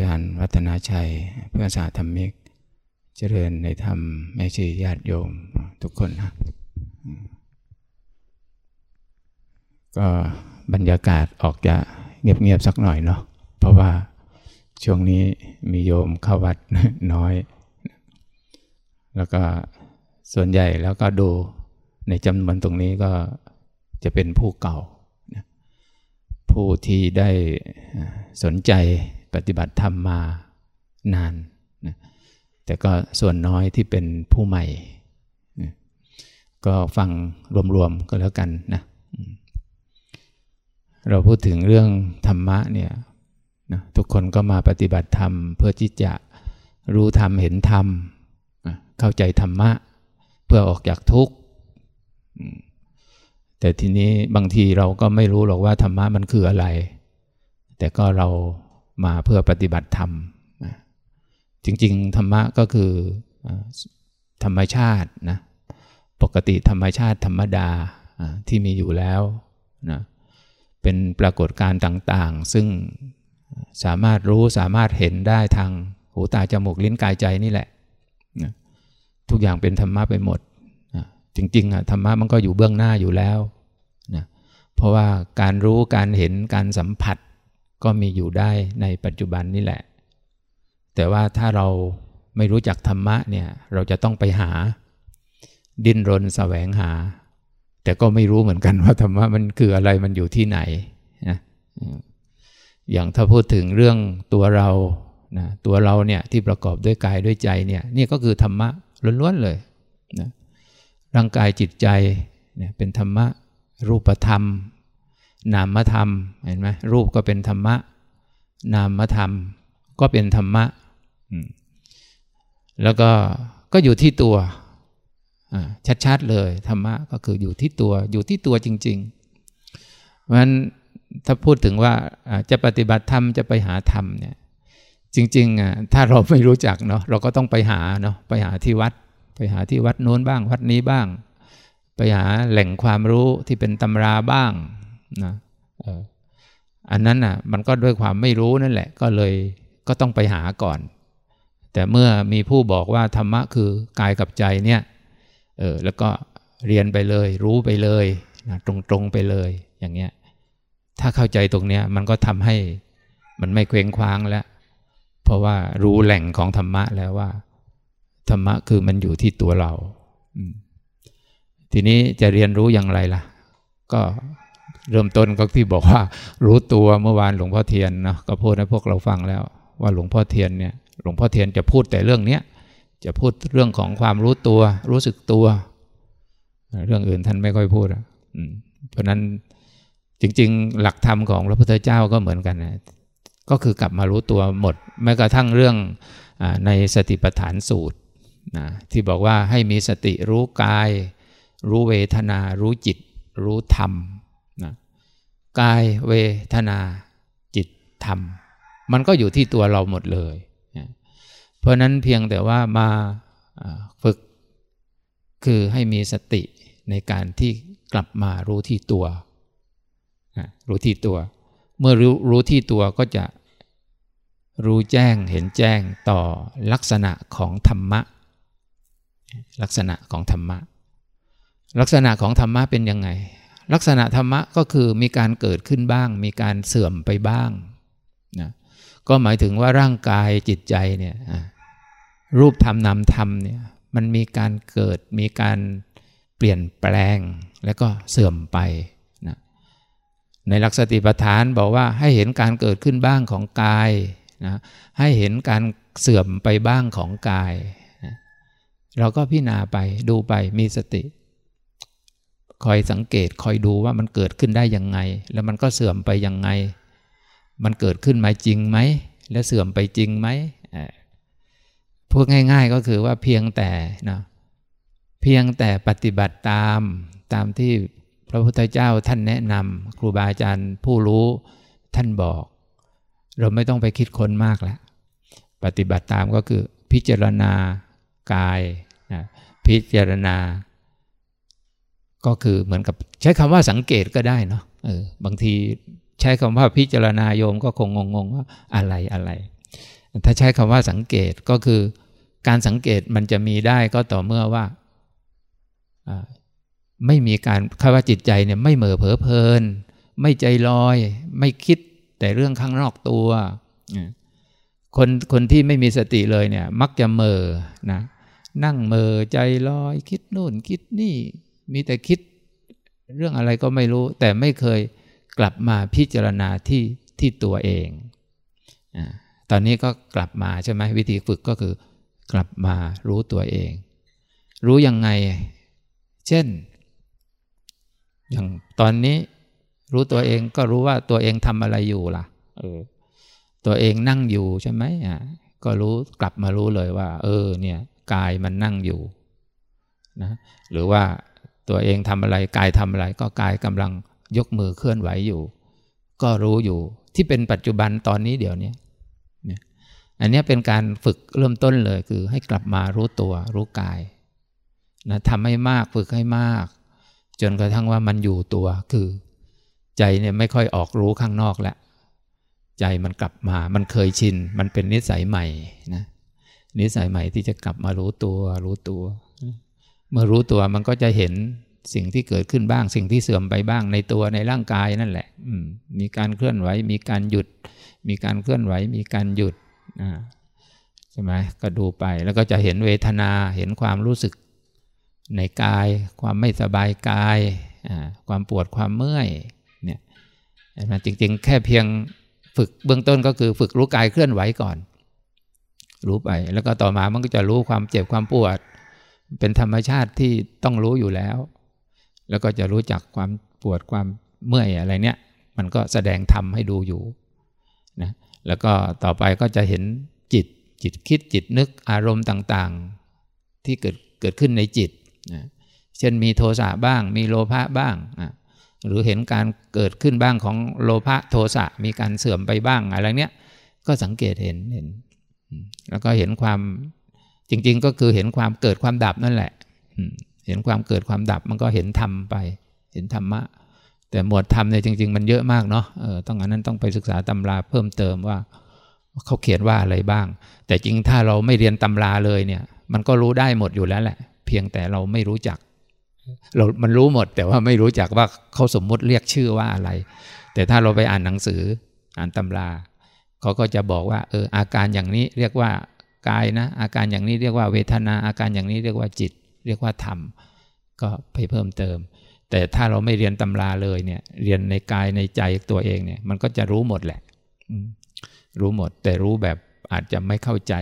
จารย์วัฒนาชัย เพื่อนสาธรรมิก เจริญในธรรมแม่ชีญาติโยมทุกคนนะก็บรรยากาศออกจะเงียบๆสักหน่อยเนาะเพราะว่าช่วงนี้มีโยมเข้าวัดน้อย แล้วก็ส่วนใหญ่แล้วก็ดูในจำนวนตรงนี้ก็จะเป็นผู้เก่า ผู้ที่ได้สนใจ ปฏิบัติธรรมมานานนะแต่ก็ส่วนน้อยที่เป็นผู้ใหม่ก็ฟังรวมๆก็แล้วกันนะเราพูดถึงเรื่องธรรมะเนี่ยนะทุกคนก็มาปฏิบัติธรรม เพื่อที่จะรู้ธรรมเห็นธรรมเข้าใจธรรมะ เพื่อออกจากทุกข์แต่ทีนี้บางทีเราก็ไม่รู้หรอกว่าธรรมะมันคืออะไร แต่ก็เรา มาเพื่อปฏิบัติธรรม จริง ๆ ธรรมะก็คือธรรมชาตินะปกติธรรมชาติธรรมดาที่มีอยู่แล้วนะเป็นปรากฏการณ์ต่าง ๆ ซึ่งสามารถรู้สามารถเห็นได้ทางหูตาจมูกลิ้นกายใจนี่แหละนะทุกอย่างเป็นธรรมะไปหมดนะจริงๆอะธรรมะมันก็อยู่เบื้องหน้าอยู่แล้วนะเพราะว่าการรู้การเห็นการสัมผัส ก็มีอยู่ได้ในปัจจุบันนี่แหละ แต่ว่าถ้าเราไม่รู้จักธรรมะเนี่ยเราจะต้องไปหา ดิ้นรนแสวงหา แต่ก็ไม่รู้เหมือนกันว่าธรรมะมันคืออะไรมันอยู่ที่ไหนนะอย่างถ้าพูดถึงเรื่องตัวเรานะตัวเราเนี่ยที่ประกอบด้วยกายด้วยใจเนี่ยนี่ก็คือธรรมะล้วนๆเลยนะร่างกายจิตใจเนี่ยเป็นธรรมะรูปธรรม นามธรรมเห็นไหมรูปก็เป็นธรรมะ นามธรรมก็เป็นธรรมะแล้วก็ก็อยู่ที่ตัวชัดๆเลยธรรมะก็คืออยู่ที่ตัวอยู่ที่ตัวจริงๆเพราะฉะนั้นถ้าพูดถึงว่าจะปฏิบัติธรรมจะไปหาธรรมเนี่ยจริงๆอะถ้าเราไม่รู้จักเนาะเราก็ต้องไปหาเนาะไปหาที่วัด ไปหาที่วัดโน้นบ้าง วัดนี้บ้าง ไปหาแหล่งความรู้ที่เป็นตำราบ้าง นะอันนั้นอะมันก็ด้วยความไม่รู้นั่นแหละ ก็เลยก็ต้องไปหาก่อน แต่เมื่อมีผู้บอกว่าธรรมะคือกายกับใจเนี่ยเออแล้วก็เรียนไปเลย รู้ไปเลยนะตรงๆไปเลยอย่างเงี้ยถ้าเข้าใจตรงเนี้ยมันก็ทำให้มันไม่เคว้งคว้างแล้ว เพราะว่ารู้แหล่งของธรรมะแล้วว่า ธรรมะคือมันอยู่ที่ตัวเรา ทีนี้จะเรียนรู้อย่างไรล่ะ ก็ เริ่มต้นก็ที่บอกว่ารู้ตัวเมื่อวานหลวงพ่อเทียนนะก็พูดให้พวกเราฟังแล้ว ว่าหลวงพ่อเทียนเนี่ยหลวงพ่อเทียนจะพูดแต่เรื่องเนี้ยจะพูดเรื่องของความรู้ตัว รู้สึกตัว เรื่องอื่นท่านไม่ค่อยพูดอะเพราะนั้นจริง ๆ หลักธรรมของพระพุทธเจ้าก็เหมือนกันนะก็คือกลับมารู้ตัวหมด แม้กระทั่งเรื่องอในสติปัฏฐานสูตรนะที่บอกว่าให้มีสติรู้กาย รู้เวทนา รู้จิต รู้ธรรม กายเวทนาจิตธรรม มันก็อยู่ที่ตัวเราหมดเลย เพราะนั้นเพียงแต่ว่ามาฝึกคือให้มีสติในการที่กลับมารู้ที่ตัวรู้ที่ตัว เมื่อรู้รู้ที่ตัวก็จะรู้แจ้งเห็นแจ้งต่อลักษณะของธรรมะ ลักษณะของธรรมะ ลักษณะของธรรมะเป็นยังไง ลักษณะธรรมะก็คือมีการเกิดขึ้นบ้าง มีการเสื่อมไปบ้างนะก็หมายถึงว่าร่างกายจิตใจเนี่ยรูปธรรมนามธรรมเนี่ยมันมีการเกิดมีการเปลี่ยนแปลงแล้วก็เสื่อมไปนะในหลักสติปัฏฐานบอกว่าให้เห็นการเกิดขึ้นบ้างของกายนะให้เห็นการเสื่อมไปบ้างของกายนะเราก็พิจารณาไปดูไปมีสติ คอยสังเกตคอยดูว่ามันเกิดขึ้นได้ยังไง แล้วมันก็เสื่อมไปยังไง มันเกิดขึ้นมาจริงไหม แล้วเสื่อมไปจริงไหมพูดง่าย ๆก็คือว่าเพียงแต่นะเพียงแต่ปฏิบัติตามตามที่พระพุทธเจ้าท่านแนะนำครูบาอาจารย์ผู้รู้ท่านบอก เราไม่ต้องไปคิดค้นมากแล้วปฏิบัติตามก็คือพิจารณากายนะพิจารณา ก็คือเหมือนกับใช้คำว่าสังเกตก็ได้เนาะเออบางทีใช้คำว่าพิจารณาโยมก็คงงงๆว่าอะไรอะไร ถ้าใช้คำว่าสังเกตก็คือ การสังเกตมันจะมีได้ก็ต่อเมื่อว่าไม่มีการคำว่าจิตใจเนี่ยไม่เหม่อเผลอเพลิน ไม่ใจลอย ไม่คิดแต่เรื่องข้างนอกตัวคนคนที่ไม่มีสติเลยเนี่ย มักจะเมอนะนั่งเมอใจลอย คิดนู่นคิดนี่ มีแต่คิดเรื่องอะไรก็ไม่รู้ แต่ไม่เคยกลับมาพิจารณาที่ที่ตัวเองอตอนนี้ก็กลับมาใช่ไหมวิธีฝึกก็คือกลับมารู้ตัวเอง รู้ยังไง เช่น อย่างตอนนี้รู้ตัวเองก็รู้ว่าตัวเองทำอะไรอยู่ล่ะเออตัวเองนั่งอยู่ใช่ไหมอะก็รู้กลับมารู้เลยว่า เออเนี่ยกายมันนั่งอยู่นะหรือว่า ตัวเองทำอะไรกายทำอะไร ก็กายกำลังยกมือเคลื่อนไหวอยู่ ก็รู้อยู่ที่เป็นปัจจุบันตอนนี้เดี๋ยวนี้อันนี้เป็นการฝึกเริ่มต้นเลยคือให้กลับมารู้ตัวรู้กายนะทำให้มากฝึกให้มาก จนกระทั่งว่ามันอยู่ตัวคือ ใจเนี่ยไม่ค่อยออกรู้ข้างนอกแล้วใจมันกลับมา มันเคยชิน มันเป็นนิสัยใหม่นะ นิสัยใหม่ที่จะกลับมารู้ตัว รู้ตัว เมื่อรู้ตัวมันก็จะเห็นสิ่งที่เกิดขึ้นบ้าง สิ่งที่เสื่อมไปบ้างในตัวในร่างกายนั่นแหละมีการเคลื่อนไหว มีการหยุด มีการเคลื่อนไหว มีการหยุดใช่ไหมก็ดูไปแล้วก็จะเห็นเวทนาเห็นความรู้สึกในกาย ความไม่สบายกาย ความปวดความเมื่อยเนี่ยจริง ๆ แค่เพียงฝึกเบื้องต้นก็คือฝึกรู้กายเคลื่อนไหวก่อน รู้ไปแล้วก็ต่อมามันก็จะรู้ความเจ็บความปวด เป็นธรรมชาติที่ต้องรู้อยู่แล้ว แล้วก็จะรู้จักความปวดความเมื่อยอะไรเนี้ยมันก็แสดงธรรมให้ดูอยู่นะแล้วก็ต่อไปก็จะเห็นจิตจิตคิดจิตนึกอารมณ์ต่างๆ ที่เกิดเกิดขึ้นในจิตนะเช่นมีโทสะบ้าง มีโลภะบ้างนะหรือเห็นการเกิดขึ้นบ้างของโลภะโทสะมีการเสื่อมไปบ้างอะไรเนี้ยก็สังเกตเห็นเห็น แล้วก็เห็นความ จริง ๆ ก็คือเห็นความเกิดความดับนั่นแหละเห็นความเกิดความดับมันก็เห็นธรรมไป เห็นธรรมะ แต่หมวดธรรมเนี่ยจริง ๆ มันเยอะมากเนาะเออต้องอันนั้นต้องไปศึกษาตำราเพิ่มเติมว่าเขาเขียนว่าอะไรบ้าง แต่จริงถ้าเราไม่เรียนตำราเลยเนี่ย มันก็รู้ได้หมดอยู่แล้วแหละ เพียงแต่เราไม่รู้จัก เรา มันรู้หมด แต่ว่าไม่รู้จักว่าเขาสมมุติเรียกชื่อว่าอะไร แต่ถ้าเราไปอ่านหนังสืออ่านตำราเขาก็จะบอกว่าเอออาการอย่างนี้เรียกว่า กายนะ อาการอย่างนี้เรียกว่าเวทนา อาการอย่างนี้เรียกว่าจิต เรียกว่าธรรม ก็ไปเพิ่มเติม แต่ถ้าเราไม่เรียนตำราเลยเนี่ย เรียนในกายในใจตัวเองเนี่ย มันก็จะรู้หมดแหละ รู้หมด แต่รู้แบบอาจจะไม่เข้าใจ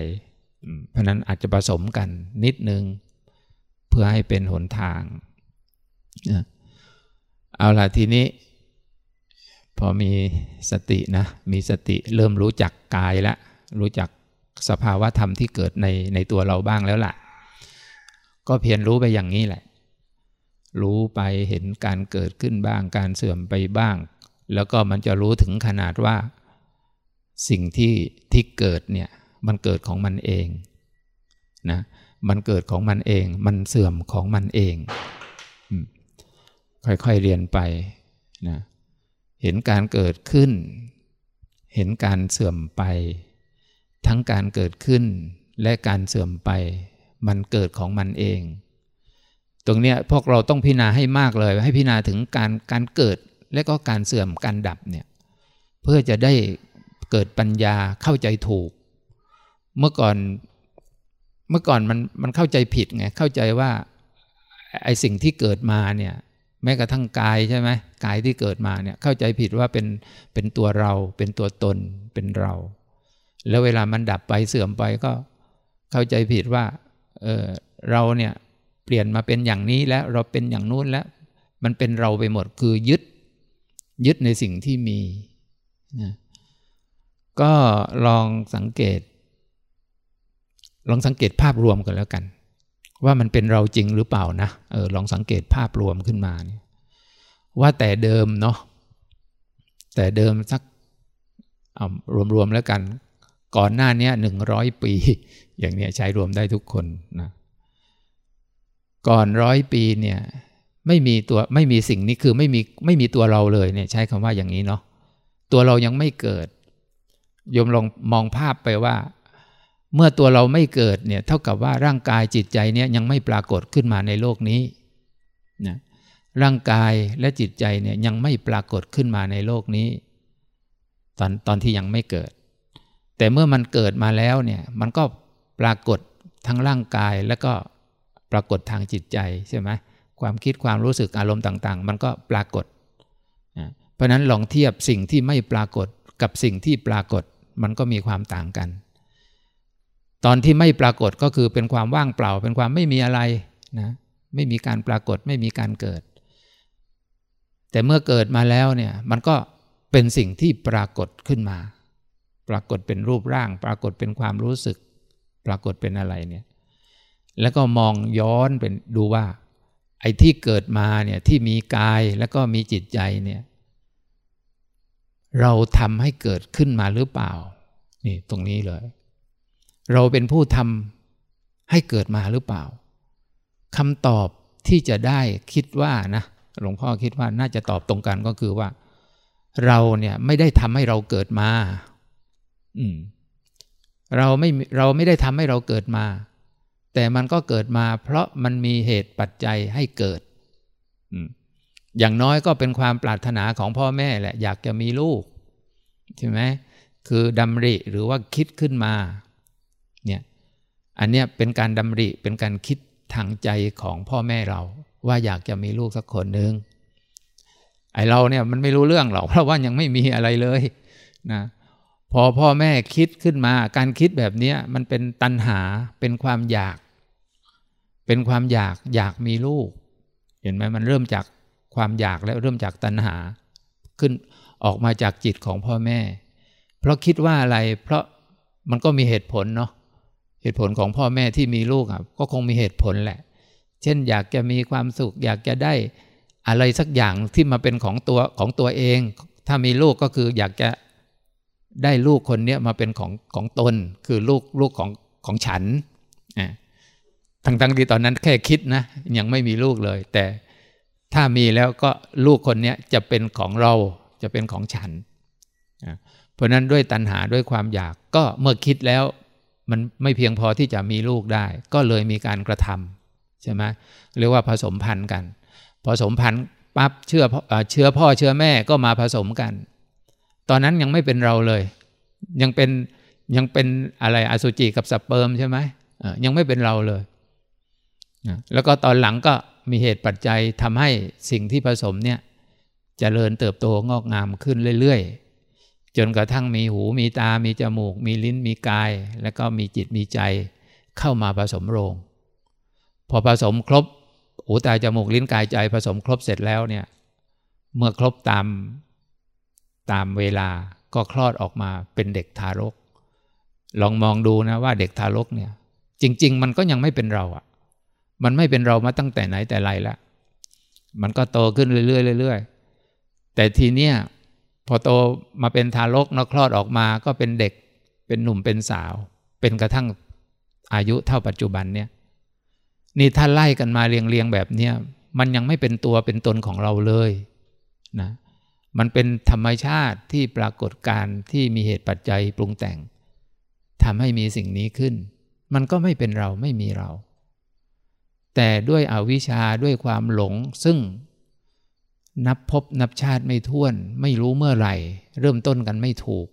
เพราะนั้นอาจจะผสมกันนิดนึง เพื่อให้เป็นหนทาง เอาล่ะทีนี้ พอมีสตินะ มีสติเริ่มรู้จักกายแล้วรู้จัก สภาวะธรรมที่เกิดในในตัวเราบ้างแล้วล่ะ ก็เพียรรู้ไปอย่างนี้แหละ รู้ไปเห็นการเกิดขึ้นบ้าง การเสื่อมไปบ้าง แล้วก็มันจะรู้ถึงขนาดว่า สิ่งที่ที่เกิดเนี่ยมันเกิดของมันเองนะมันเกิดของมันเอง มันเสื่อมของมันเอง ค่อยๆเรียนไปนะเห็นการเกิดขึ้น เห็นการเสื่อมไป ทั้งการเกิดขึ้นและการเสื่อมไป มันเกิดของมันเอง ตรงเนี้ยพวกเราต้องพิจารณาให้มากเลย ให้พิจารณาถึงการการเกิดและก็การเสื่อมการดับเนี่ยเพื่อจะได้เกิดปัญญาเข้าใจถูก เมื่อก่อนเมื่อก่อนมันมันเข้าใจผิดไงเข้าใจว่าไอสิ่งที่เกิดมาเนี่ยแม้กระทั่งกายใช่ไหมกายที่เกิดมาเนี่ยเข้าใจผิดว่าเป็นเป็นตัวเราเป็นตัวตนเป็นเรา แล้วเวลามันดับไปเสื่อมไปก็เข้าใจผิดว่าเออเราเนี่ยเปลี่ยนมาเป็นอย่างนี้แล้วเราเป็นอย่างนู้นแล้ว มันเป็นเราไปหมดคือยึด ยึดในสิ่งที่มีนะก็ลองสังเกต ลองสังเกตภาพรวมกันแล้วกัน ว่ามันเป็นเราจริงหรือเปล่านะเออลองสังเกตภาพรวมขึ้นมาเนี่ยว่าแต่เดิมเนาะแต่เดิมสักรวมๆแล้วกัน ก่อนหน้านี้หนึ่งร้อยปี อย่างเนี้ยใช้รวมได้ทุกคนนะก่อนร้อยปีเนี่ยไม่มีตัวไม่มีสิ่งนี้คือไม่มีไม่มีตัวเราเลยเนี่ยใช้คำว่าอย่างนี้เนาะตัวเรายังไม่เกิดโยมลองมองภาพไปว่า เมื่อตัวเราไม่เกิดเนี่ยเท่ากับว่าร่างกายจิตใจเนี่ยยังไม่ปรากฏขึ้นมาในโลกนี้นะร่างกายและจิตใจเนี่ยยังไม่ปรากฏขึ้นมาในโลกนี้ ตอนตอนที่ยังไม่เกิด แต่เมื่อมันเกิดมาแล้วเนี่ยมันก็ปรากฏทั้งร่างกายแล้วก็ปรากฏทางจิตใจใช่ไหมความคิดความรู้สึกอารมณ์ต่าง ๆ มันก็ปรากฏ เพราะนั้นลองเทียบสิ่งที่ไม่ปรากฏกับสิ่งที่ปรากฏมันก็มีความต่างกัน ตอนที่ไม่ปรากฏก็คือเป็นความว่างเปล่า เป็นความไม่มีอะไรนะไม่มีการปรากฏไม่มีการเกิด แต่เมื่อเกิดมาแล้วเนี่ยมันก็เป็นสิ่งที่ปรากฏขึ้นมา ปรากฏเป็นรูปร่าง ปรากฏเป็นความรู้สึก ปรากฏเป็นอะไรเนี่ยแล้วก็มองย้อนเป็นดูว่า ไอ้ที่เกิดมาเนี่ยที่มีกายแล้วก็มีจิตใจเนี่ยเราทำให้เกิดขึ้นมาหรือเปล่า นี่ตรงนี้เลย เราเป็นผู้ทำให้เกิดมาหรือเปล่าคำตอบที่จะได้คิดว่านะหลวงพ่อคิดว่าน่าจะตอบตรงกันก็คือว่า เราเนี่ยไม่ได้ทำให้เราเกิดมา อืม เราไม่เราไม่ได้ทำให้เราเกิดมา แต่มันก็เกิดมา เพราะมันมีเหตุปัจจัยให้เกิด อืมอย่างน้อยก็เป็นความปรารถนาของพ่อแม่แหละ อยากจะมีลูกใช่ไหมคือดำริหรือว่าคิดขึ้นมาเนี่ยอันเนี้ยเป็นการดำริเป็นการคิดทางใจของพ่อแม่เรา ว่าอยากจะมีลูกสักคนหนึ่งไอเราเนี่ยมันไม่รู้เรื่องหรอกเพราะว่ายังไม่มีอะไรเลยนะ พอพ่อแม่คิดขึ้นมา การคิดแบบนี้มันเป็นตัณหาเป็นความอยาก เป็นความอยากอยากมีลูก เห็นไหมมันเริ่มจากความอยากแล้วเริ่มจากตัณหา ขึ้นออกมาจากจิตของพ่อแม่ เพราะคิดว่าอะไร เพราะมันก็มีเหตุผลเนาะเหตุผลของพ่อแม่ที่มีลูกอะก็คงมีเหตุผลแหละ เช่น อยากจะมีความสุข อยากจะได้อะไรสักอย่างที่มาเป็นของตัวของตัวเอง ถ้ามีลูกก็คืออยากจะ ได้ลูกคนนี้มาเป็นของของตน คือลูกลูกของของฉันอ่าทั้งทั้งที่ตอนนั้นแค่คิดนะยังไม่มีลูกเลย แต่ถ้ามีแล้วก็ลูกคนนี้จะเป็นของเราจะเป็นของฉัน เพราะนั้นด้วยตัณหาด้วยความอยากก็เมื่อคิดแล้ว มันไม่เพียงพอที่จะมีลูกได้ ก็เลยมีการกระทำใช่ไหมเรียกว่าผสมพันธุ์กัน ผสมพันธุ์ปั๊บเชื่อเชื้อพ่อเชื้อแม่ก็มาผสมกัน ตอนนั้นยังไม่เป็นเราเลย ยังเป็นยังเป็นอะไรอสุจิกับสเปิร์มใช่ไหมยังไม่เป็นเราเลยแล้วก็ตอนหลังก็มีเหตุปัจจัยทำให้สิ่งที่ผสมเนี่ยจเจริญเติบโตงอกงามขึ้นเรื่อยๆ จนกระทั่งมีหูมีตา มีจมูก มีลิ้นมีกาย แล้วก็มีจิตมีใจเข้ามาผสมโรง พอผสมครบหูตาจมูกลิ้นกายใจผสมครบเสร็จแล้วเนี่ยเมื่อครบตาม ตามเวลาก็คลอดออกมาเป็นเด็กทารก ลองมองดูนะว่าเด็กทารกเนี่ย จริง ๆ มันก็ยังไม่เป็นเราอะมันไม่เป็นเรามาตั้งแต่ไหนแต่ไรแล้วมันก็โตขึ้นเรื่อยๆเรื่อยๆแต่ทีเนี้ยพอโตมาเป็นทารกนกคลอดออกมาก็เป็นเด็กเป็นหนุ่มเป็นสาว เป็นกระทั่งอายุเท่าปัจจุบันเนี่ย นี่ถ้าไล่กันมาเรียงๆแบบเนี้ยมันยังไม่เป็นตัวเป็นตนของเราเลยนะ มันเป็นธรรมชาติที่ปรากฏการที่มีเหตุปัจจัยปรุงแต่งทำให้มีสิ่งนี้ขึ้น มันก็ไม่เป็นเราไม่มีเรา แต่ด้วยอวิชชาด้วยความหลงซึ่งนับพบนับชาติไม่ท้วน ไม่รู้เมื่อไหร่ เริ่มต้นกันไม่ถูก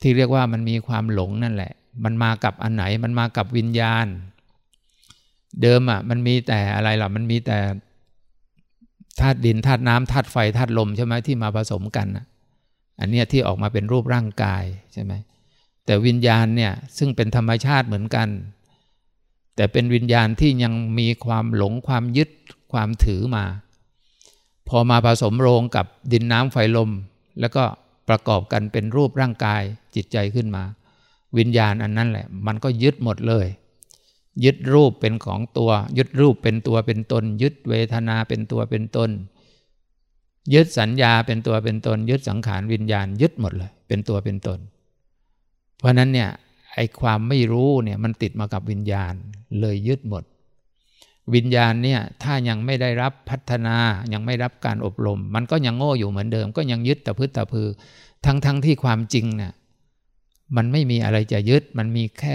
ที่เรียกว่ามันมีความหลงนั่นแหละ มันมากับอันไหนมันมากับวิญญาณ เดิมอะมันมีแต่อะไรล่ะมันมีแต่ ธาตุดินธาตุน้ำธาตุไฟธาตุลมใช่ไหมที่มาผสมกันอันนี้ที่ออกมาเป็นรูปร่างกายใช่ไหมแต่วิญญาณเนี่ยซึ่งเป็นธรรมชาติเหมือนกัน แต่เป็นวิญญาณที่ยังมีความหลงความยึดความถือมา พอมาผสมโรงกับดินน้ำไฟลม แล้วก็ประกอบกันเป็นรูปร่างกายจิตใจขึ้นมา วิญญาณอันนั้นแหละ มันก็ยึดหมดเลย ยึดรูปเป็นของตัว ยึดรูปเป็นตัวเป็นตน ยึดเวทนาเป็นตัวเป็นตน ยึดสัญญาเป็นตัวเป็นตน ยึดสังขารวิญญาณ ยึดหมดเลย เป็นตัวเป็นตน เพราะนั้นเนี่ยไอ้ความไม่รู้เนี่ยมันติดมากับวิญญาณเลยยึดหมด วิญญาณเนี่ยถ้ายังไม่ได้รับพัฒนายังไม่รับการอบรม มันก็ยังโง่อยู่เหมือนเดิม ก็ยังยึดแต่พืชแต่พือ ทั้งทั้งที่ความจริงเนี่ยมันไม่มีอะไรจะยึดมันมีแค่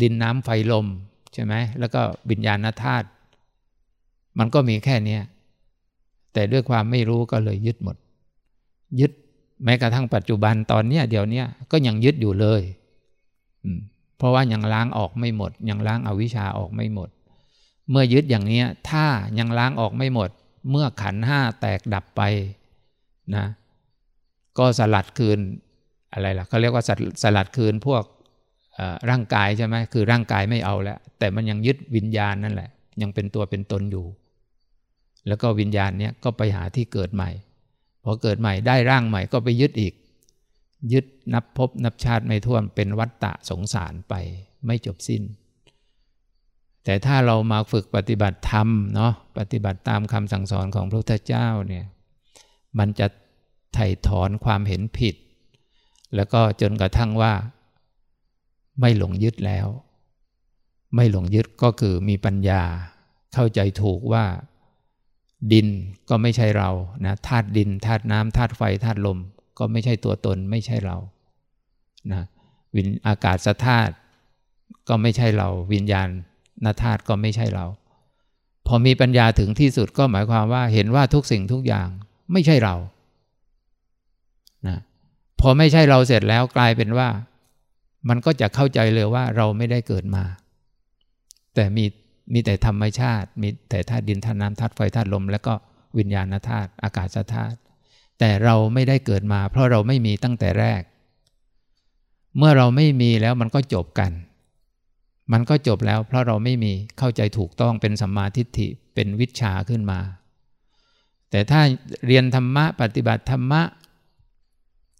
ดินน้ำไฟลม ใช่ไหมแล้วก็วิญญาณธาตุมันก็มีแค่เนี้ยแต่ด้วยความไม่รู้ก็เลยยึดหมด ยึดแม้กระทั่งปัจจุบันตอนเนี้ยเดี๋ยวนี้ก็ยังยึดอยู่เลยเพราะว่ายังล้างออกไม่หมด ยังล้างอาวิชชาออกไม่หมด เมื่อยึดอย่างนี้ถ้ายังล้างออกไม่หมด เมื่อขันห้าแตกดับไปนะ ก็สลัดคืนอะไรล่ะเขาเรียกว่าสลัดคืนพวก ร่างกายใช่ไหมคือร่างกายไม่เอาแล้ว แต่มันยังยึดวิญญาณนั่นแหละ ยังเป็นตัวเป็นตนอยู่ แล้วก็วิญญาณเนี้ยก็ไปหาที่เกิดใหม่พอเกิดใหม่ได้ร่างใหม่ก็ไปยึดอีก ยึดนับพบนับชาติไม่ท่วมเป็นวัฏฏะสงสารไปไม่จบสิ้น แต่ถ้าเรามาฝึกปฏิบัติธรรมเนาะปฏิบัติตามคำสั่งสอนของพระพุทธเจ้าเนี่ยมันจะไถ่ถอนความเห็นผิด แล้วก็จนกระทั่งว่า ไม่หลงยึดแล้ว ไม่หลงยึดก็คือมีปัญญา เข้าใจถูกว่า ดินก็ไม่ใช่เรานะธาตุดินธาตุน้ำธาตุไฟธาตุลม ก็ไม่ใช่ตัวตนไม่ใช่เรานะวิญอากาศธาตุก็ไม่ใช่เรา วิญญาณนาธาตุก็ไม่ใช่เรา พอมีปัญญาถึงที่สุดก็หมายความว่าเห็นว่าทุกสิ่งทุกอย่างไม่ใช่เรานะพอไม่ใช่เราเสร็จแล้วกลายเป็นว่า มันก็จะเข้าใจเลยว่าเราไม่ได้เกิดมา แต่มีมีแต่ธรรมชาติ มีแต่ธาตุดินธาตุน้ำธาตุไฟธาตุลม แล้วก็วิญญาณธาตุอากาศธาตุแต่เราไม่ได้เกิดมา เพราะเราไม่มีตั้งแต่แรก เมื่อเราไม่มีแล้วมันก็จบกัน มันก็จบแล้ว เพราะเราไม่มีเข้าใจถูกต้องเป็นสัมมาทิฏฐิเป็นวิชาขึ้นมา แต่ถ้าเรียนธรรมะปฏิบัติธรรมะ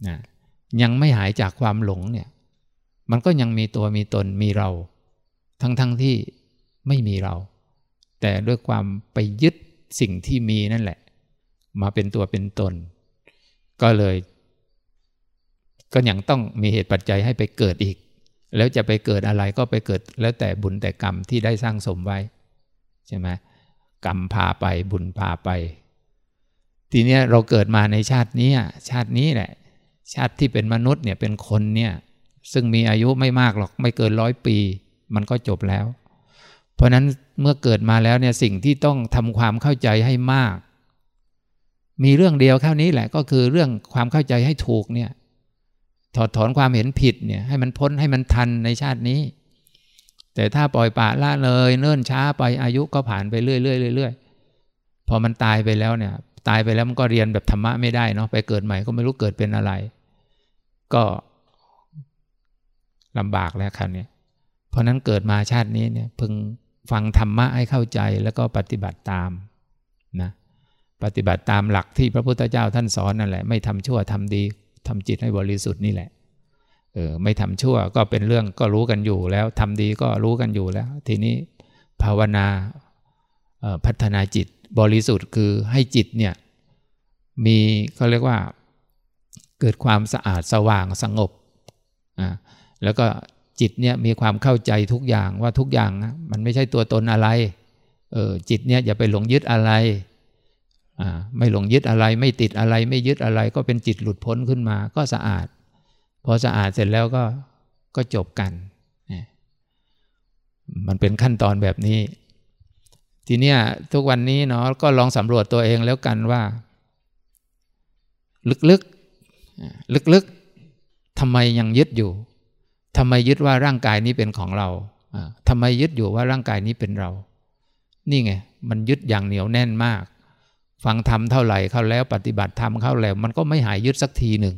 นะยังไม่หายจากความหลงเนี่ย มันก็ยังมีตัวมีตนมีเรา ทั้งๆทที่ไม่มีเรา แต่ด้วยความไปยึดสิ่งที่มีนั่นแหละ มาเป็นตัวเป็นตน ก็เลย ก็ยังต้องมีเหตุปัจจัยให้ไปเกิดอีก แล้วจะไปเกิดอะไรก็ไปเกิด แล้วแต่บุญแต่กรรมที่ได้สร้างสมไว้ใช่ไหมกรรมพาไปบุญพาไป ทีนี้เราเกิดมาในชาตินี้ชาตินี้แหละ ชาติที่เป็นมนุษย์เนี่ยเป็นคนเนี่ย ซึ่งมีอายุไม่มากหรอกไม่เกินร้อยปี มันก็จบแล้ว เพราะนั้นเมื่อเกิดมาแล้วเนี่ยสิ่งที่ต้องทำความเข้าใจให้มาก มีเรื่องเดียวแค่นี้แหละก็คือเรื่องความเข้าใจให้ถูกเนี่ยถอดถอนความเห็นผิดเนี่ยให้มันพ้นให้มันทันในชาตินี้ แต่ถ้าปล่อยปละละเลยเนิ่นช้าไปอายุก็ผ่านไปเรื่อยๆเรื่อยๆพอมันตายไปแล้วเนี่ย ตายไปแล้วมันก็เรียนแบบธรรมะไม่ได้เนาะไปเกิดใหม่ก็ไม่รู้เกิดเป็นอะไร ก็ ลำบากแล้วครั้นี้เพราะนั้นเกิดมาชาตินี้เนี่ยพึงฟังธรรมะให้เข้าใจแล้วก็ปฏิบัติตามนะปฏิบัติตามหลักที่พระพุทธเจ้าท่านสอนนั่นแหละ ไม่ทำชั่วทำดีทำจิตให้บริสุทธิ์นี่แหละเออไม่ทำชั่วก็เป็นเรื่องก็รู้กันอยู่แล้วทำดีก็รู้กันอยู่แล้ว ทีนี้ภาวนาพัฒนาจิตบริสุทธิ์คือให้จิตเนี่ยมีเขาเรียกว่าเกิดความสะอาดสว่างสงบอ่า แล้วก็จิตเนี่ยมีความเข้าใจทุกอย่างว่าทุกอย่างนะมันไม่ใช่ตัวตนอะไรเออจิตเนี่ยอย่าไปหลงยึดอะไรอ่าไม่หลงยึดอะไร ไม่ติดอะไรไม่ยึดอะไร ก็เป็นจิตหลุดพ้นขึ้นมา ก็สะอาด พอสะอาดเสร็จแล้วก็ก็จบกันมันเป็นขั้นตอนแบบนี้ ทีเนี้ยทุกวันนี้เนาะก็ลองสำรวจตัวเองแล้วกันว่า ลึกๆลึกๆทำไมยังยึดอยู่ ทำไมยึดว่าร่างกายนี้เป็นของเราทำไมยึดอยู่ว่าร่างกายนี้เป็นเรา นี่ไง มันยึดอย่างเหนียวแน่นมาก ฟังธรรมเท่าไหร่เข้าแล้วปฏิบัติธรรมเข้าแล้ว มันก็ไม่หายยึดสักทีหนึ่ง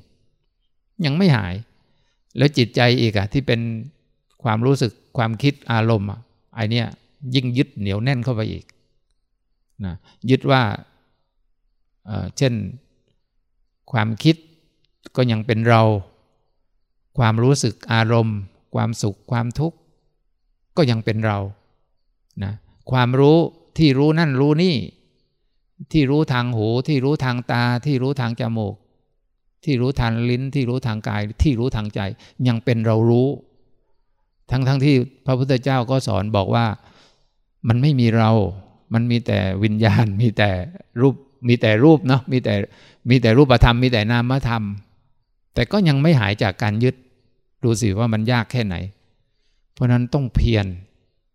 ยังไม่หาย แล้วจิตใจอีกอะที่เป็นความรู้สึกความคิดอารมณ์อะไอเนี้ยยิ่งยึดเหนียวแน่นเข้าไปอีกนะยึดว่าเช่นความคิดก็ยังเป็นเรา ความรู้สึกอารมณ์ ความสุขความทุกข์ ก็ยังเป็นเรานะความรู้ที่รู้นั่นรู้นี่ ที่รู้ทางหู ที่รู้ทางตา ที่รู้ทางจมูก ที่รู้ทางลิ้น ที่รู้ทางกาย ที่รู้ทางใจ ยังเป็นเรารู้ ทั้งทั้งที่พระพุทธเจ้าก็สอนบอกว่ามันไม่มีเรา มันมีแต่วิญญาณ มีแต่รูป มีแต่รูปเนาะ มีแต่ มีแต่รูปธรรม มีแต่นามธรรม แต่ก็ยังไม่หายจากการยึด ดูสิว่ามันยากแค่ไหน เพราะนั้นต้องเพียร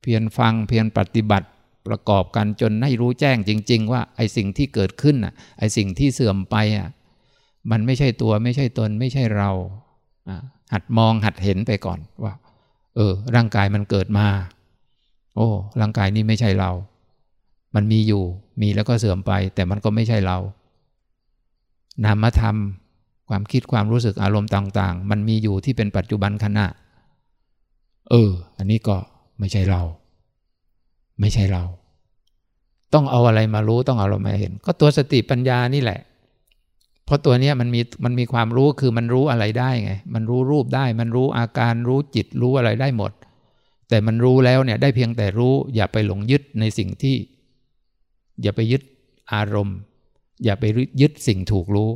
เพียรฟังเพียรปฏิบัติประกอบกันจนให้รู้แจ้งจริง ๆ ว่าไอ้สิ่งที่เกิดขึ้นอะไอ้สิ่งที่เสื่อมไปอะมันไม่ใช่ตัวไม่ใช่ตนไม่ใช่เราหัดมองหัดเห็นไปก่อนว่า เออ ร่างกายมันเกิดมา โอ้ร่างกายนี้ไม่ใช่เรา มันมีอยู่ มีแล้วก็เสื่อมไป แต่มันก็ไม่ใช่เรา นามธรรม ความคิดความรู้สึกอารมณ์ต่าง ๆ มันมีอยู่ที่เป็นปัจจุบันขณะ เออ อันนี้ก็ไม่ใช่เรา ไม่ใช่เรา ต้องเอาอะไรมารู้ต้องเอาอะไรมาเห็น ก็ตัวสติปัญญานี่แหละ เพราะตัวนี้มันมีมันมีความรู้คือมันรู้อะไรได้ไง มันรู้รูปได้ มันรู้อาการรู้จิตรู้อะไรได้หมด แต่มันรู้แล้วเนี่ยได้เพียงแต่รู้ อย่าไปหลงยึดในสิ่งที่ อย่าไปยึดอารมณ์ อย่าไปยึดสิ่งถูกรู้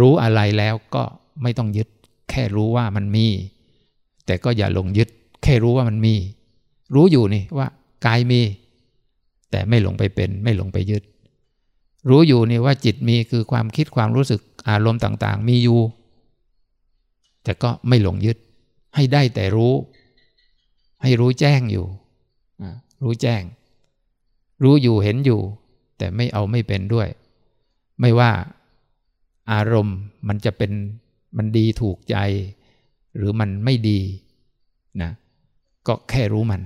รู้อะไรแล้วก็ไม่ต้องยึด แค่รู้ว่ามันมี แต่ก็อย่าหลงยึด แค่รู้ว่ามันมี รู้อยู่นี่ว่ากายมี แต่ไม่หลงไปเป็น ไม่หลงไปยึด รู้อยู่นี่ว่าจิตมีคือความคิดความรู้สึกอารมณ์ต่าง ๆ มีอยู่ แต่ก็ไม่หลงยึด ให้ได้แต่รู้ ให้รู้แจ้งอยู่ รู้แจ้ง รู้อยู่เห็นอยู่ แต่ไม่เอาไม่เป็นด้วย ไม่ว่า อารมณ์มันจะเป็นมันดีถูกใจ หรือมันไม่ดีนะก็แค่รู้มัน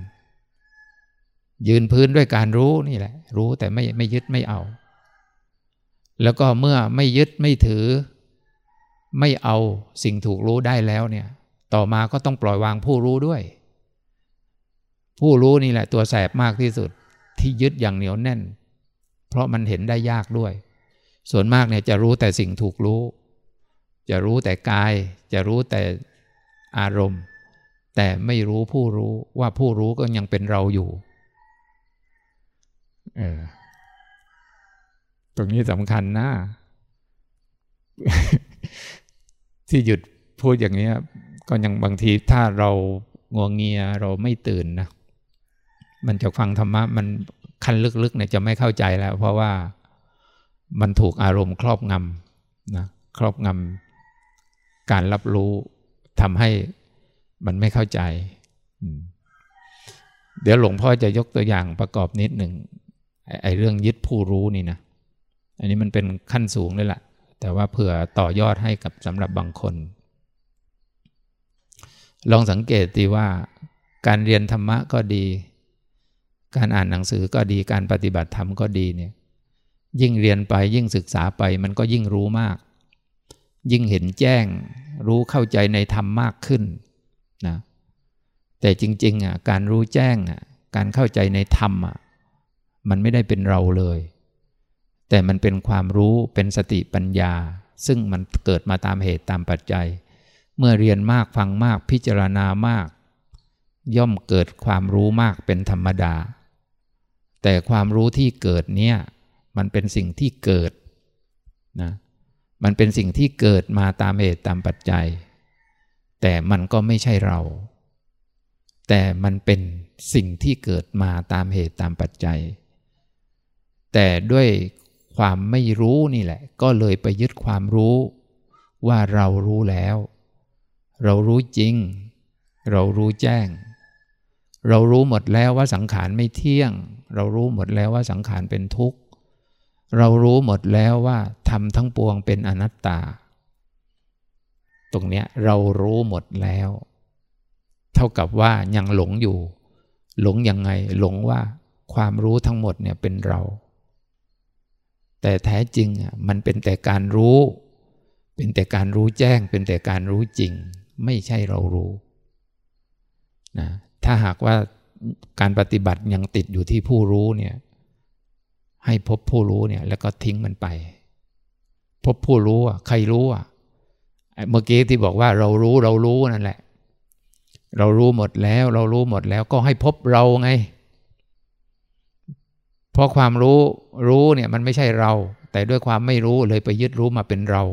ยืนพื้นด้วยการรู้นี่แหละ รู้แต่ไม่ไม่ยึดไม่เอา แล้วก็เมื่อไม่ยึดไม่ถือ ไม่เอาสิ่งถูกรู้ได้แล้วเนี่ย ต่อมาก็ต้องปล่อยวางผู้รู้ด้วย ผู้รู้นี่แหละตัวแสบมากที่สุดที่ยึดอย่างเหนียวแน่น เพราะมันเห็นได้ยากด้วย ส่วนมากเนี่ยจะรู้แต่สิ่งถูกรู้ จะรู้แต่กาย จะรู้แต่อารมณ์ แต่ไม่รู้ผู้รู้ว่าผู้รู้ก็ยังเป็นเราอยู่เออตรงนี้สำคัญนะที่หยุดพูดอย่างนี้ก็ยังบางทีถ้าเรางวงเงียเราไม่ตื่นนะ มันจะฟังธรรมะมันขั้นลึกๆเนี่ยจะไม่เข้าใจแล้ว เพราะว่า มันถูกอารมณ์ครอบงำนะครอบงำการรับรู้ทำให้มันไม่เข้าใจ เดี๋ยวหลวงพ่อจะยกตัวอย่างประกอบนิดหนึ่งไอ้เรื่องยึดผู้รู้นี่นะ อันนี้มันเป็นขั้นสูงเลยแหละแต่ว่าเผื่อต่อยอดให้กับสำหรับบางคน ลองสังเกตดีว่า การเรียนธรรมะก็ดี การอ่านหนังสือก็ดี การปฏิบัติธรรมก็ดีเนี่ย ยิ่งเรียนไปยิ่งศึกษาไปมันก็ยิ่งรู้มาก ยิ่งเห็นแจ้ง รู้เข้าใจในธรรมมากขึ้นนะแต่จริงๆอะการรู้แจ้งอะการเข้าใจในธรรมอะมันไม่ได้เป็นเราเลย แต่มันเป็นความรู้เป็นสติปัญญา ซึ่งมันเกิดมาตามเหตุตามปัจจัย เมื่อเรียนมากฟังมากพิจารณามาก ย่อมเกิดความรู้มากเป็นธรรมดา แต่ความรู้ที่เกิดเนี่ย มันเป็นสิ่งที่เกิดนะมันเป็นสิ่งที่เกิดมาตามเหตุตามปัจจัย แต่มันก็ไม่ใช่เรา แต่มันเป็นสิ่งที่เกิดมาตามเหตุตามปัจจัย แต่ด้วยความไม่รู้นี่แหละ ก็เลยไปยึดความรู้ว่าเรารู้แล้ว เรารู้จริง เรารู้แจ้ง เรารู้หมดแล้วว่าสังขารไม่เที่ยง เรารู้หมดแล้วว่าสังขารเป็นทุกข์ เรารู้หมดแล้วว่าทำทั้งปวงเป็นอนัตตา ตรงเนี้ยเรารู้หมดแล้ว เท่ากับว่ายังหลงอยู่ หลงยังไงหลงว่าความรู้ทั้งหมดเนี่ยเป็นเรา แต่แท้จริงอะมันเป็นแต่การรู้ เป็นแต่การรู้แจ้ง เป็นแต่การรู้จริง ไม่ใช่เรารู้นะถ้าหากว่าการปฏิบัติยังติดอยู่ที่ผู้รู้เนี่ย ให้พบผู้รู้เนี่ย แล้วก็ทิ้งมันไป พบผู้รู้อะใครรู้อะเมื่อกี้ที่บอกว่าเรารู้เรารู้นั่นแหละ เรารู้หมดแล้ว เรารู้หมดแล้วก็ให้พบเราไง เพราะความรู้รู้เนี่ยมันไม่ใช่เรา แต่ด้วยความไม่รู้เลยไปยึดรู้มาเป็นเรา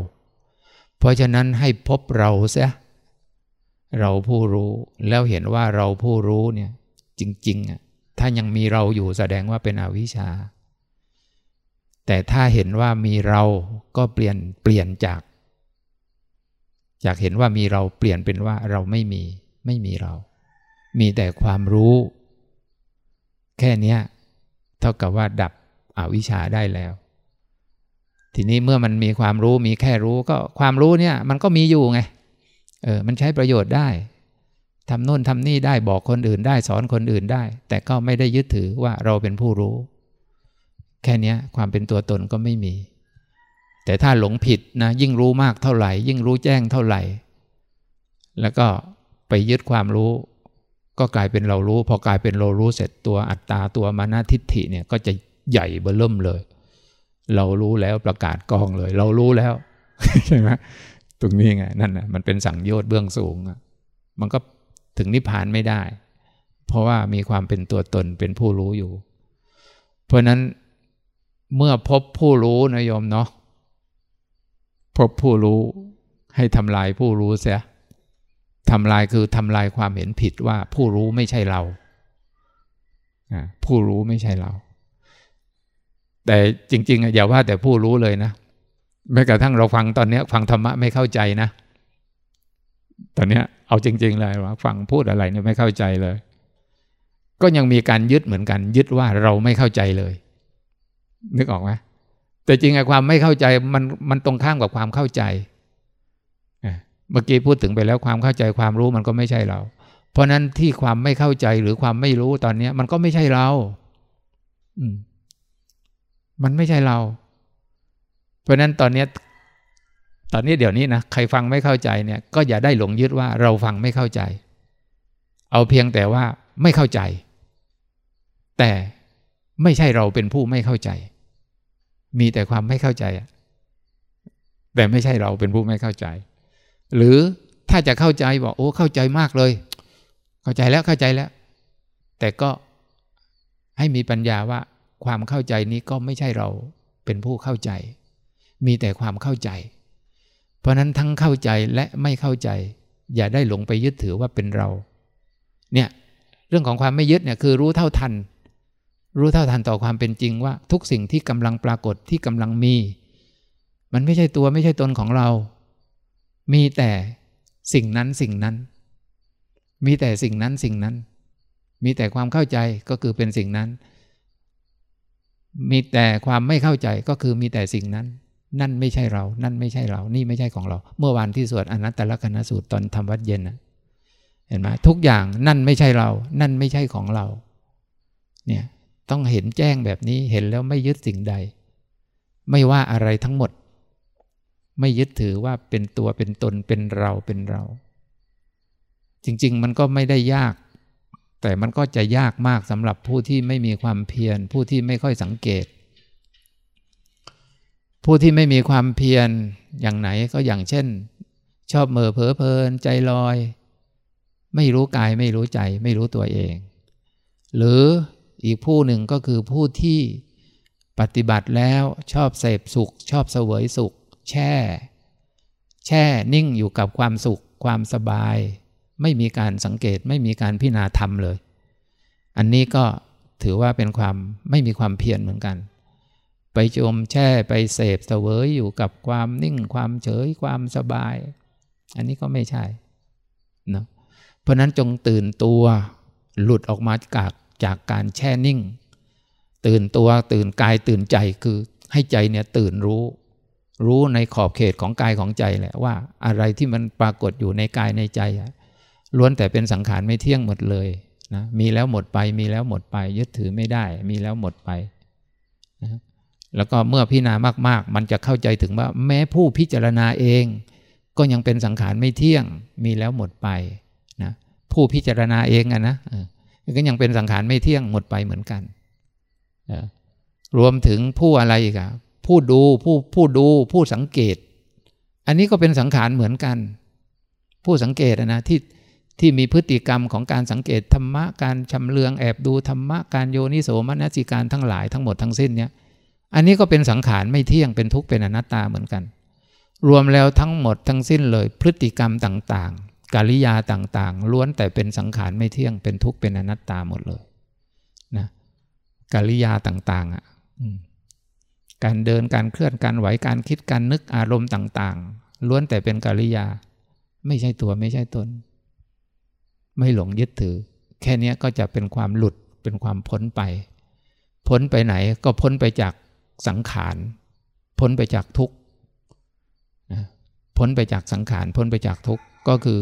เพราะฉะนั้นให้พบเราเสียเราผู้รู้แล้วเห็นว่าเราผู้รู้เนี่ย จริงๆอะถ้ายังมีเราอยู่แสดงว่าเป็นอวิชชา แต่ถ้าเห็นว่ามีเราก็เปลี่ยนเปลี่ยนจาก จากเห็นว่ามีเราเปลี่ยนเป็นว่าเราไม่มีไม่มีเรา มีแต่ความรู้ แค่นี้เท่ากับว่าดับอวิชชาได้แล้ว ทีนี้เมื่อมันมีความรู้มีแค่รู้ก็ความรู้เนี่ยมันก็มีอยู่ไงเออมันใช้ประโยชน์ได้ทำโน่นทำนี่ได้บอกคนอื่นได้สอนคนอื่นได้ แต่ก็ไม่ได้ยึดถือว่าเราเป็นผู้รู้ แค่นี้ความเป็นตัวตนก็ไม่มี แต่ถ้าหลงผิดนะยิ่งรู้มากเท่าไหร่ ยิ่งรู้แจ้งเท่าไหร่ แล้วก็ไปยึดความรู้ ก็กลายเป็นเรารู้ พอกลายเป็นเรารู้เสร็จตัวอัตตาตัวมานาทิฏฐิเนี่ยก็จะใหญ่เบิ่มเลย เรารู้แล้วประกาศกองเลย เรารู้แล้วใช่ไหมตรงนี้ไงนั่นนะมันเป็นสังโยชน์เบื้องสูงมันก็ถึงนิพพานไม่ได้ เพราะว่ามีความเป็นตัวตนเป็นผู้รู้อยู่ เพราะนั้น เมื่อพบผู้รู้นะโยมเนาะพบผู้รู้ให้ทำลายผู้รู้เสียทำลายคือทำลายความเห็นผิดว่าผู้รู้ไม่ใช่เรา ผู้รู้ไม่ใช่เรา แต่จริงๆอย่าว่าแต่ผู้รู้เลยนะแม้กระทั่งเราฟังตอนนี้ฟังธรรมะไม่เข้าใจนะ ตอนนี้เอาจริง ๆ เลยว่าฟังพูดอะไรเนี่ยไม่เข้าใจเลย ก็ยังมีการยึดเหมือนกัน ยึดว่าเราไม่เข้าใจเลย นึกออกไหมแต่จริงอ้ความไม่เข้าใจมันมันตรงข้ามกับความเข้าใจเมื่อกี้พูดถึงไปแล้วความเข้าใจความรู้มันก็ไม่ใช่เรา เพราะนั้นที่ความไม่เข้าใจหรือความไม่รู้ตอนนี้มันก็ไม่ใช่เราอืมมันไม่ใช่เรา เพราะนั้นตอนนี้ตอนนี้เดี๋ยวนี้นะใครฟังไม่เข้าใจเนี่ย ก็อย่าได้หลงยึดว่าเราฟังไม่เข้าใจ เอาเพียงแต่ว่าไม่เข้าใจ แต่ไม่ใช่เราเป็นผู้ไม่เข้าใจ มีแต่ความไม่เข้าใจ แต่ไม่ใช่เราเป็นผู้ไม่เข้าใจ หรือถ้าจะเข้าใจบอกโอ้เข้าใจมากเลย เข้าใจแล้วเข้าใจแล้ว แต่ก็ให้มีปัญญาว่าความเข้าใจนี้ก็ไม่ใช่เราเป็นผู้เข้าใจ มีแต่ความเข้าใจ เพราะนั้นทั้งเข้าใจและไม่เข้าใจ อย่าได้หลงไปยึดถือว่าเป็นเรา เนี่ยเรื่องของความไม่ยึดเนี่ยคือรู้เท่าทัน รู้เท่าทันต่อความเป็นจริงว่า ทุกสิ่งที่กำลังปรากฏที่กำลังมี มันไม่ใช่ตัวไม่ใช่ตนของเรา มีแต่สิ่งนั้นสิ่งนั้น มีแต่สิ่งนั้นสิ่งนั้น มีแต่ความเข้าใจก็คือเป็นสิ่งนั้น มีแต่ความไม่เข้าใจก็คือมีแต่สิ่งนั้น นั่นไม่ใช่เรา นั่นไม่ใช่เรา นี่ไม่ใช่ของเรา เมื่อวานที่สวดอนัตตลกนสูตรตอนทำวัดเย็นนะเห็นไหมทุกอย่างนั่นไม่ใช่เรา นั่นไม่ใช่ของเรา เนี่ย ต้องเห็นแจ้งแบบนี้เห็นแล้วไม่ยึดสิ่งใด ไม่ว่าอะไรทั้งหมด ไม่ยึดถือว่าเป็นตัวเป็นตนเป็นเราเป็นเรา จริง ๆ มันก็ไม่ได้ยาก แต่มันก็จะยากมากสำหรับผู้ที่ไม่มีความเพียร ผู้ที่ไม่ค่อยสังเกต ผู้ที่ไม่มีความเพียรอย่างไหนก็อย่างเช่น ชอบเมื่อเพอเพลินใจลอย ไม่รู้กายไม่รู้ใจ ไม่รู้ตัวเอง หรือ อีกผู้หนึ่งก็คือผู้ที่ปฏิบัติแล้วชอบเสพสุข ชอบเสวยสุข แช่ แช่นิ่งอยู่กับความสุข ความสบาย ไม่มีการสังเกตไม่มีการพิจารณาธรรมเลย อันนี้ก็ถือว่าเป็นความไม่มีความเพียรเหมือนกัน ไปจมแช่ไปเสพเสวยอยู่กับความนิ่งความเฉยความสบาย อันนี้ก็ไม่ใช่เนาะเพราะนั้นจงตื่นตัวหลุดออกมาจาก จากการแช่นิ่ง ตื่นตัวตื่นกายตื่นใจคือให้ใจเนี่ยตื่นรู้ รู้ในขอบเขตของกายของใจแหละว่าอะไรที่มันปรากฏอยู่ในกายในใจล้วนแต่เป็นสังขารไม่เที่ยงหมดเลยนะมีแล้วหมดไปมีแล้วหมดไป ยึดถือไม่ได้ มีแล้วหมดไปนะแล้วก็เมื่อพิจารณามาก ๆ มันจะเข้าใจถึงว่า แม้ผู้พิจารณาเอง ก็ยังเป็นสังขารไม่เที่ยง มีแล้วหมดไปนะผู้พิจารณาเองอะนะ ก็ยังเป็นสังขารไม่เที่ยงหมดไปเหมือนกันรวมถึงผู้อะไรอีกอะผู้ดูผู้ผู้ดูผู้สังเกต อันนี้ก็เป็นสังขารเหมือนกัน ผู้สังเกตนะที่ที่มีพฤติกรรมของการสังเกตธรรมะการชำเลืองแอบดูธรรมะการโยนิโสมนสิการทั้งหลายทั้งหมดทั้งสิ้นเนี่ยอันนี้ก็เป็นสังขารไม่เที่ยงเป็นทุกข์เป็นอนัตตาเหมือนกัน รวมแล้วทั้งหมดทั้งสิ้นเลยพฤติกรรมต่าง กิริยาต่างๆ ล้วนแต่เป็นสังขารไม่เที่ยงเป็นทุกข์เป็นอนัตตาหมดเลยนะกิริยาต่างๆอะการเดินการเคลื่อนการไหวการคิดการนึกอารมณ์ต่างๆ ล้วนแต่เป็นกิริยา ไม่ใช่ตัวไม่ใช่ตน ไม่หลงยึดถือ แค่นี้ก็จะเป็นความหลุดเป็นความพ้นไป พ้นไปไหนก็พ้นไปจากสังขาร พ้นไปจากทุกข์พ้นไปจากสังขาร พ้นไปจากทุกข์ก็คือ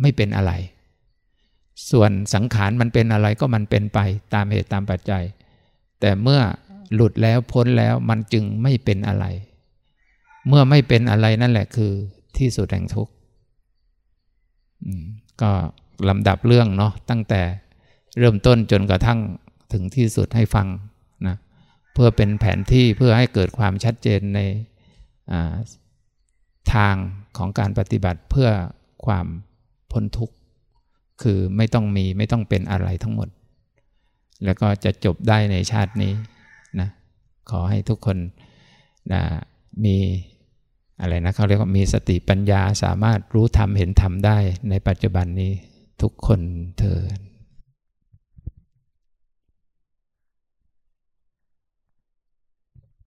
ไม่เป็นอะไร ส่วนสังขารมันเป็นอะไรก็มันเป็นไปตามเหตุตามปัจจัย แต่เมื่อหลุดแล้วพ้นแล้วมันจึงไม่เป็นอะไร เมื่อไม่เป็นอะไรนั่นแหละคือที่สุดแห่งทุกข์ก็ลำดับเรื่องเนาะตั้งแต่เริ่มต้นจนกระทั่งถึงที่สุดให้ฟังนะเพื่อเป็นแผนที่เพื่อให้เกิดความชัดเจนในทางของการปฏิบัติเพื่อความ พ้นทุกข์ คือไม่ต้องมีไม่ต้องเป็นอะไรทั้งหมด แล้วก็จะจบได้ในชาตินี้นะขอให้ทุกคนนะมีอะไรนะเขาเรียกว่ามีสติปัญญาสามารถรู้ธรรมเห็นธรรมได้ในปัจจุบันนี้ทุกคนเถิด